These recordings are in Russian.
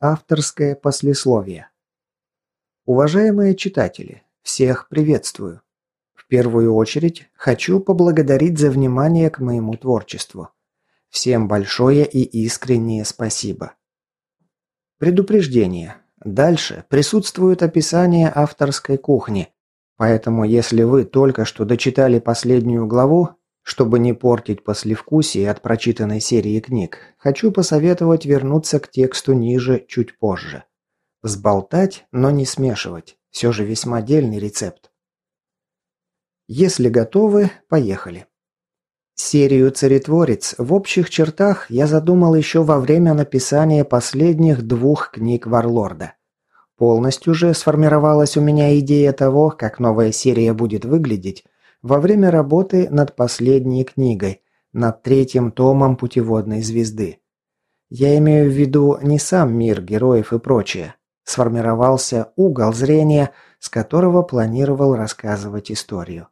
Авторское послесловие. Уважаемые читатели, всех приветствую. В первую очередь хочу поблагодарить за внимание к моему творчеству. Всем большое и искреннее спасибо. Предупреждение. Дальше присутствует описание авторской кухни, поэтому если вы только что дочитали последнюю главу, чтобы не портить послевкусие от прочитанной серии книг, хочу посоветовать вернуться к тексту ниже чуть позже. Взболтать, но не смешивать. Все же весьма дельный рецепт. Если готовы, поехали. Серию «Царетворец» в общих чертах я задумал еще во время написания последних двух книг Варлорда. Полностью же сформировалась у меня идея того, как новая серия будет выглядеть во время работы над последней книгой, над третьим томом «Путеводной звезды». Я имею в виду не сам мир героев и прочее. Сформировался угол зрения, с которого планировал рассказывать историю.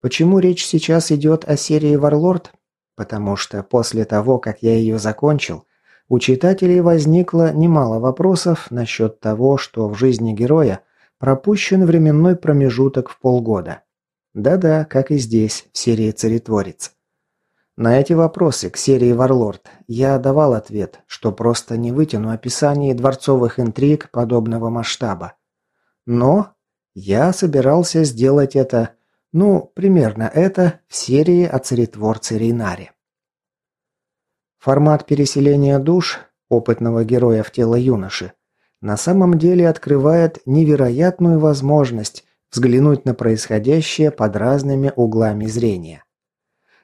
Почему речь сейчас идет о серии «Варлорд»? Потому что после того, как я ее закончил, у читателей возникло немало вопросов насчет того, что в жизни героя пропущен временной промежуток в полгода. Да-да, как и здесь, в серии «Царетворец». На эти вопросы к серии «Варлорд» я давал ответ, что просто не вытяну описание дворцовых интриг подобного масштаба. Но я собирался сделать это ну, примерно это в серии о царетворце Рейнаре. Формат переселения душ опытного героя в тело юноши на самом деле открывает невероятную возможность взглянуть на происходящее под разными углами зрения.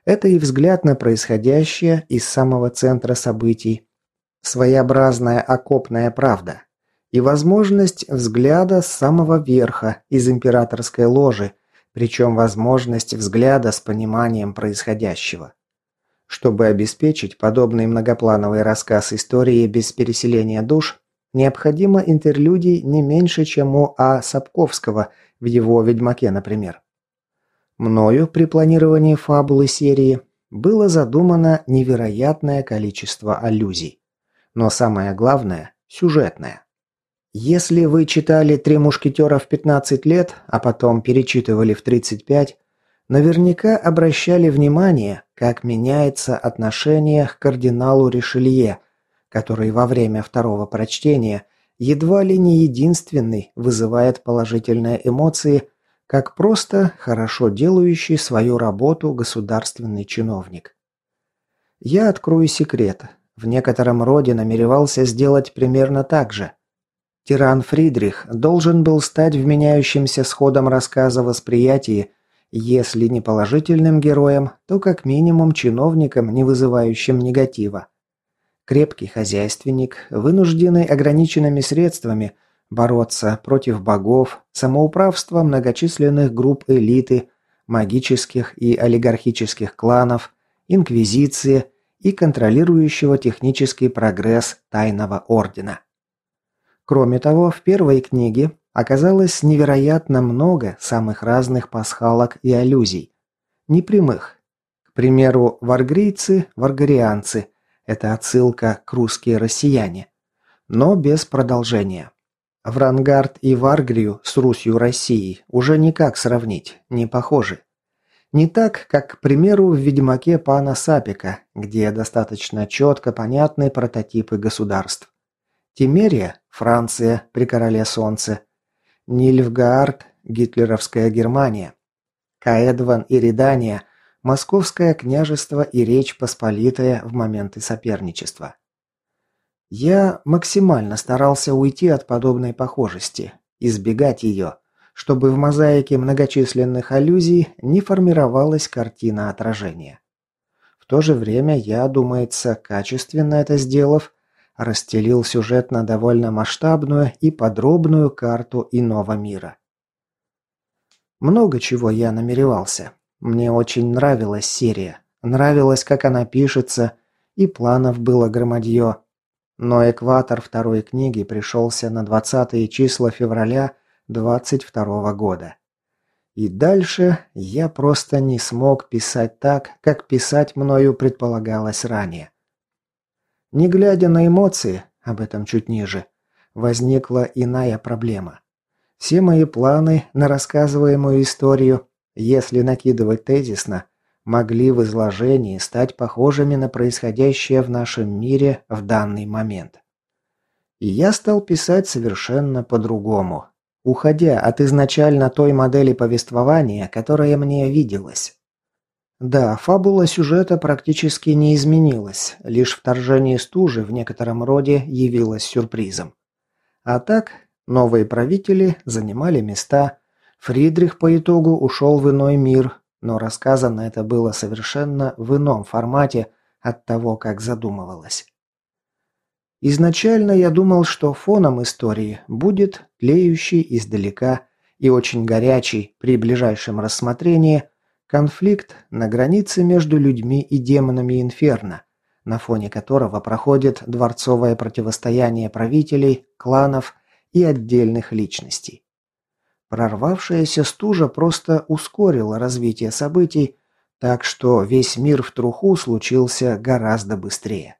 Это и взгляд на происходящее из самого центра событий, своеобразная окопная правда, и возможность взгляда с самого верха, из императорской ложи, причем возможность взгляда с пониманием происходящего. Чтобы обеспечить подобный многоплановый рассказ истории без переселения душ, необходимо интерлюдий не меньше, чем у А. Сапковского в его «Ведьмаке», например. Мною при планировании фабулы серии было задумано невероятное количество аллюзий. Но самое главное – сюжетное. Если вы читали «Три мушкетера» в 15 лет, а потом перечитывали в 35, наверняка обращали внимание, как меняется отношение к кардиналу Ришелье, который во время второго прочтения едва ли не единственный вызывает положительные эмоции, как просто хорошо делающий свою работу государственный чиновник. Я открою секрет. В некотором роде намеревался сделать примерно так же – Тиран Фридрих должен был стать в меняющемся с ходом рассказа восприятии, если не положительным героем, то как минимум чиновником, не вызывающим негатива. Крепкий хозяйственник, вынужденный ограниченными средствами бороться против богов, самоуправства многочисленных групп элиты, магических и олигархических кланов, инквизиции и контролирующего технический прогресс тайного ордена. Кроме того, в первой книге оказалось невероятно много самых разных пасхалок и аллюзий. Непрямых. К примеру, варгрийцы, варгарианцы – это отсылка к русские россияне. Но без продолжения. Врангард и Варгрию с Русью Россией уже никак сравнить, не похожи. Не так, как, к примеру, в «Ведьмаке» пана Сапика, где достаточно четко понятны прототипы государств. Тимерия – Франция при короле солнца. Нильфгаард – гитлеровская Германия. Каэдван и Редания – Московское княжество и Речь Посполитая в моменты соперничества. Я максимально старался уйти от подобной похожести, избегать ее, чтобы в мозаике многочисленных аллюзий не формировалась картина отражения. В то же время я, думается, качественно это сделав, расстелил сюжетно довольно масштабную и подробную карту иного мира. Много чего я намеревался. Мне очень нравилась серия, нравилось, как она пишется, и планов было громадье. Но экватор второй книги пришелся на 20 числа февраля 22 года. И дальше я просто не смог писать так, как писать мною предполагалось ранее. Не глядя на эмоции, об этом чуть ниже, возникла иная проблема. Все мои планы на рассказываемую историю, если накидывать тезисно, могли в изложении стать похожими на происходящее в нашем мире в данный момент. И я стал писать совершенно по-другому, уходя от изначально той модели повествования, которая мне виделась. Да, фабула сюжета практически не изменилась, лишь вторжение стужи в некотором роде явилось сюрпризом. А так, новые правители занимали места, Фридрих по итогу ушел в иной мир, но рассказано это было совершенно в ином формате от того, как задумывалось. Изначально я думал, что фоном истории будет тлеющий издалека и очень горячий при ближайшем рассмотрении конфликт на границе между людьми и демонами Инферно, на фоне которого проходит дворцовое противостояние правителей, кланов и отдельных личностей. Прорвавшаяся стужа просто ускорила развитие событий, так что весь мир в труху случился гораздо быстрее.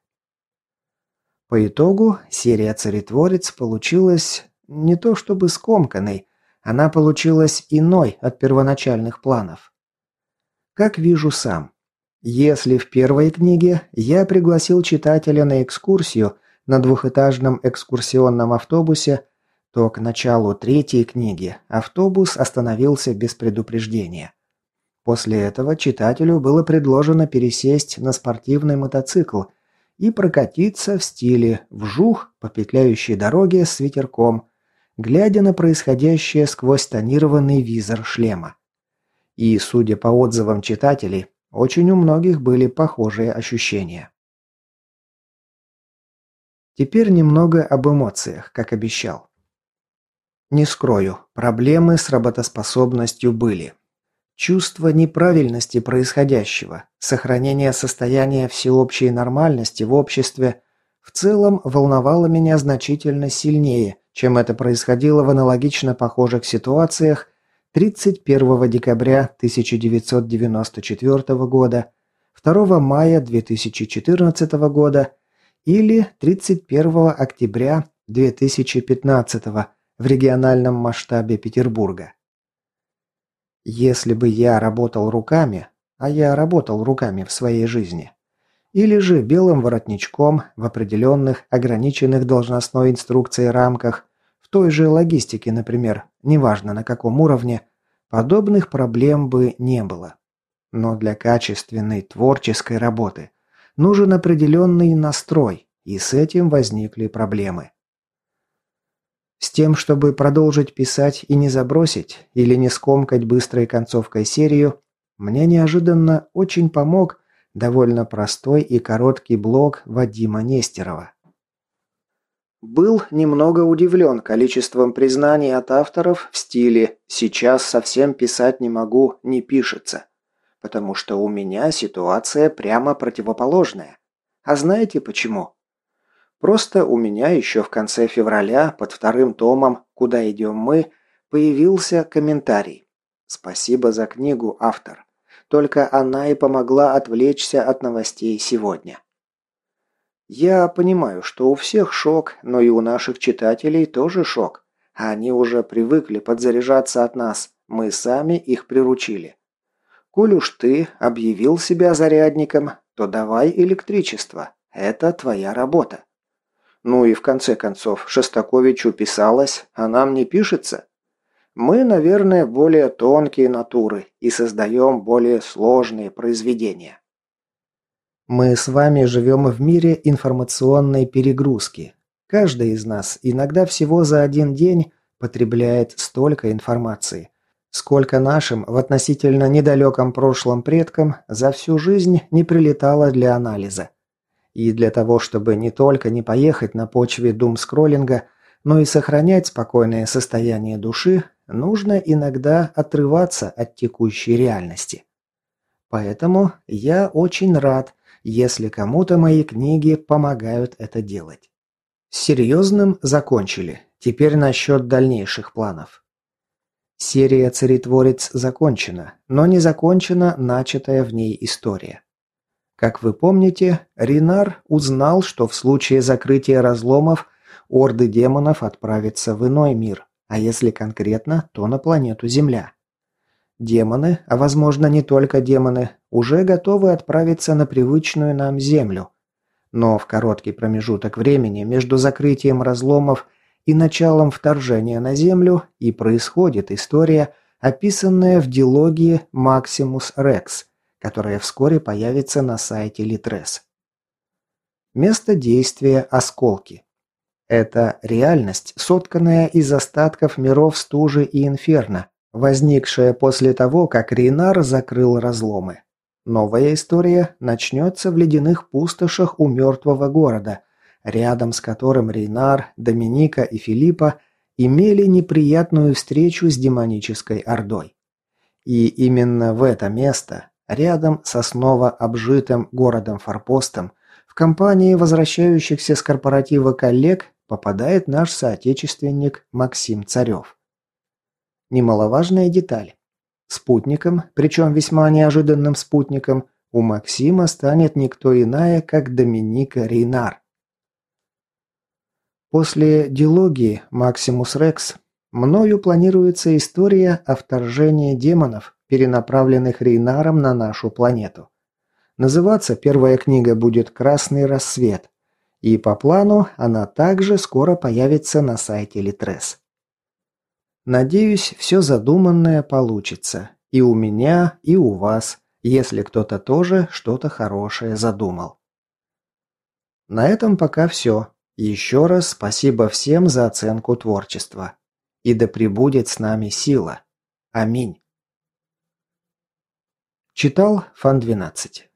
По итогу серия «Царетворец» получилась не то чтобы скомканной, она получилась иной от первоначальных планов. Как вижу сам. Если в первой книге я пригласил читателя на экскурсию на двухэтажном экскурсионном автобусе, то к началу третьей книги автобус остановился без предупреждения. После этого читателю было предложено пересесть на спортивный мотоцикл – и прокатиться в стиле вжух по петляющей дороге с ветерком, глядя на происходящее сквозь тонированный визор шлема. И, судя по отзывам читателей, очень у многих были похожие ощущения. Теперь немного об эмоциях, как обещал. Не скрою, проблемы с работоспособностью были. Чувство неправильности происходящего, сохранение состояния всеобщей нормальности в обществе в целом волновало меня значительно сильнее, чем это происходило в аналогично похожих ситуациях 31 декабря 1994 года, 2 мая 2014 года или 31 октября 2015 в региональном масштабе Петербурга. Если бы я работал руками, а я работал руками в своей жизни, или же белым воротничком в определенных ограниченных должностной инструкцией рамках, в той же логистике, например, неважно на каком уровне, подобных проблем бы не было. Но для качественной творческой работы нужен определенный настрой, и с этим возникли проблемы. С тем, чтобы продолжить писать и не забросить, или не скомкать быстрой концовкой серию, мне неожиданно очень помог довольно простой и короткий блог Вадима Нестерова. Был немного удивлен количеством признаний от авторов в стиле «сейчас совсем писать не могу, не пишется», потому что у меня ситуация прямо противоположная. А знаете почему? Просто у меня еще в конце февраля под вторым томом «Куда идем мы» появился комментарий. Спасибо за книгу, автор. Только она и помогла отвлечься от новостей сегодня. Я понимаю, что у всех шок, но и у наших читателей тоже шок. Они уже привыкли подзаряжаться от нас, мы сами их приручили. Коль уж ты объявил себя зарядником, то давай электричество. Это твоя работа. Ну и в конце концов, Шостаковичу писалось, а нам не пишется. Мы, наверное, более тонкие натуры и создаем более сложные произведения. Мы с вами живем в мире информационной перегрузки. Каждый из нас иногда всего за один день потребляет столько информации, сколько нашим в относительно недалеком прошлом предкам за всю жизнь не прилетало для анализа. И для того, чтобы не только не поехать на почве дум-скроллинга, но и сохранять спокойное состояние души, нужно иногда отрываться от текущей реальности. Поэтому я очень рад, если кому-то мои книги помогают это делать. С серьезным закончили. Теперь насчет дальнейших планов. Серия «Царетворец» закончена, но не закончена начатая в ней история. Как вы помните, Ринар узнал, что в случае закрытия разломов орды демонов отправятся в иной мир, а если конкретно, то на планету Земля. Демоны, а возможно не только демоны, уже готовы отправиться на привычную нам Землю. Но в короткий промежуток времени между закрытием разломов и началом вторжения на Землю и происходит история, описанная в дилогии Максимус Рекс, которая вскоре появится на сайте Литрес. Место действия – осколки. Это реальность, сотканная из остатков миров стужи и инферно, возникшая после того, как Рейнар закрыл разломы. Новая история начнется в ледяных пустошах у мертвого города, рядом с которым Рейнар, Доминика и Филиппа имели неприятную встречу с демонической ордой. И именно в это место, рядом со снова обжитым городом-форпостом, в компании возвращающихся с корпоратива коллег попадает наш соотечественник Максим Царев. Немаловажная деталь. Спутником, причем весьма неожиданным спутником, у Максима станет никто иная, как Доминика Рейнар. После дилогии «Максимус Рекс» мною планируется история о вторжении демонов, перенаправленных Рейнаром на нашу планету. Называться первая книга будет «Красный рассвет», и по плану она также скоро появится на сайте Литрес. Надеюсь, все задуманное получится. И у меня, и у вас, если кто-то тоже что-то хорошее задумал. На этом пока все. Еще раз спасибо всем за оценку творчества. И да пребудет с нами сила. Аминь. Читал Фан 12.